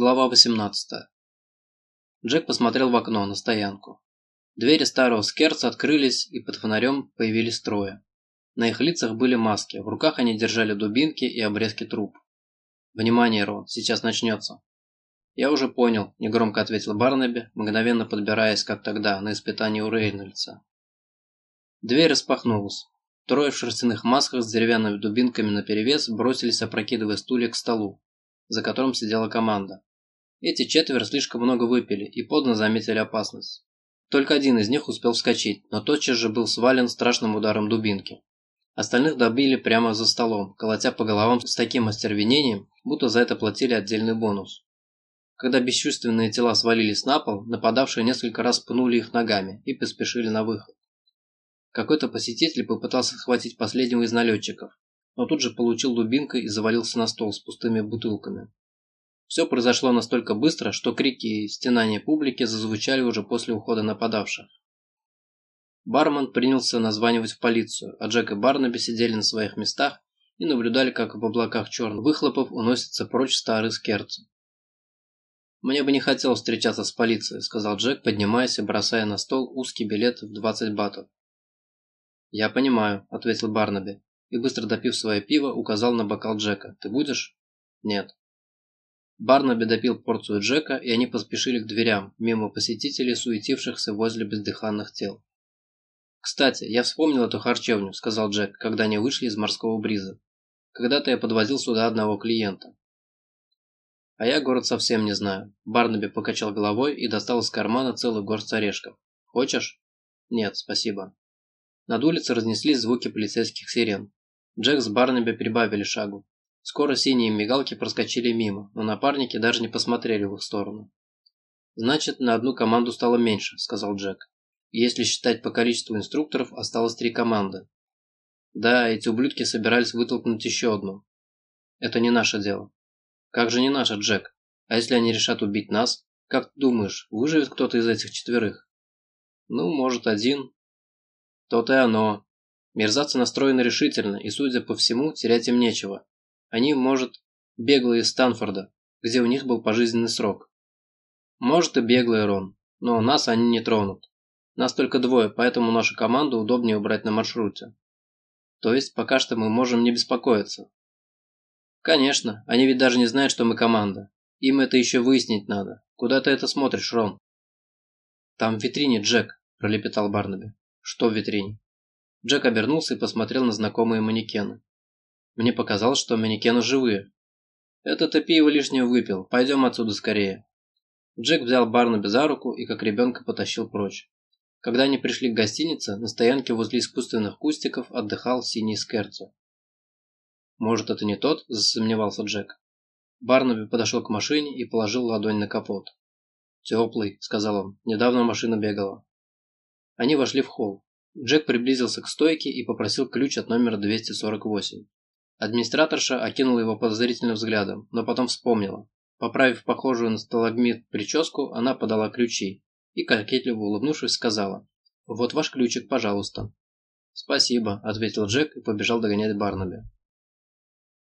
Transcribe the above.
Глава 18. Джек посмотрел в окно на стоянку. Двери старого скерца открылись, и под фонарем появились трое. На их лицах были маски, в руках они держали дубинки и обрезки труб. «Внимание, Рон, сейчас начнется». «Я уже понял», – негромко ответил Барнаби, мгновенно подбираясь, как тогда, на испытании у Рейнольдса. Дверь распахнулась. Трое в шерстяных масках с деревянными дубинками наперевес бросились, опрокидывая стулья к столу, за которым сидела команда. Эти четверо слишком много выпили и подно заметили опасность. Только один из них успел вскочить, но тотчас же был свален страшным ударом дубинки. Остальных добили прямо за столом, колотя по головам с таким остервенением, будто за это платили отдельный бонус. Когда бесчувственные тела свалились на пол, нападавшие несколько раз пнули их ногами и поспешили на выход. Какой-то посетитель попытался схватить последнего из налетчиков, но тут же получил дубинкой и завалился на стол с пустыми бутылками. Все произошло настолько быстро, что крики и стенания публики зазвучали уже после ухода нападавших. Бармен принялся названивать в полицию, а Джек и Барнаби сидели на своих местах и наблюдали, как в облаках черных выхлопов уносится прочь старый скерци. «Мне бы не хотелось встречаться с полицией», – сказал Джек, поднимаясь и бросая на стол узкий билет в 20 батов. «Я понимаю», – ответил Барнаби, и, быстро допив свое пиво, указал на бокал Джека. «Ты будешь?» «Нет». Барнаби допил порцию Джека, и они поспешили к дверям, мимо посетителей, суетившихся возле бездыханных тел. «Кстати, я вспомнил эту харчевню», – сказал Джек, когда они вышли из морского бриза. «Когда-то я подвозил сюда одного клиента». «А я город совсем не знаю». Барнаби покачал головой и достал из кармана целый горсть орешков. «Хочешь?» «Нет, спасибо». Над улицей разнеслись звуки полицейских сирен. Джек с Барнаби прибавили шагу. Скоро синие мигалки проскочили мимо, но напарники даже не посмотрели в их сторону. «Значит, на одну команду стало меньше», – сказал Джек. «Если считать по количеству инструкторов, осталось три команды». «Да, эти ублюдки собирались вытолкнуть еще одну». «Это не наше дело». «Как же не наше, Джек? А если они решат убить нас? Как ты думаешь, выживет кто-то из этих четверых?» «Ну, может, один». «То-то и оно. Мерзавцы настроены решительно, и, судя по всему, терять им нечего. Они, может, беглые из Станфорда, где у них был пожизненный срок. Может и беглые, Рон, но нас они не тронут. Нас только двое, поэтому нашу команду удобнее убрать на маршруте. То есть, пока что мы можем не беспокоиться. Конечно, они ведь даже не знают, что мы команда. Им это еще выяснить надо. Куда ты это смотришь, Рон? Там в витрине, Джек, пролепетал Барнаби. Что в витрине? Джек обернулся и посмотрел на знакомые манекены. Мне показалось, что манекены живые. Это ты пиво лишнего выпил. Пойдем отсюда скорее. Джек взял Барнаби за руку и как ребенка потащил прочь. Когда они пришли к гостинице, на стоянке возле искусственных кустиков отдыхал синий скерцо. «Может, это не тот?» – засомневался Джек. Барнаби подошел к машине и положил ладонь на капот. «Теплый», – сказал он. «Недавно машина бегала». Они вошли в холл. Джек приблизился к стойке и попросил ключ от номера 248. Администраторша окинула его подозрительным взглядом, но потом вспомнила. Поправив похожую на сталагмит прическу, она подала ключи и, кокетливо улыбнувшись, сказала «Вот ваш ключик, пожалуйста». «Спасибо», – ответил Джек и побежал догонять Барнаби.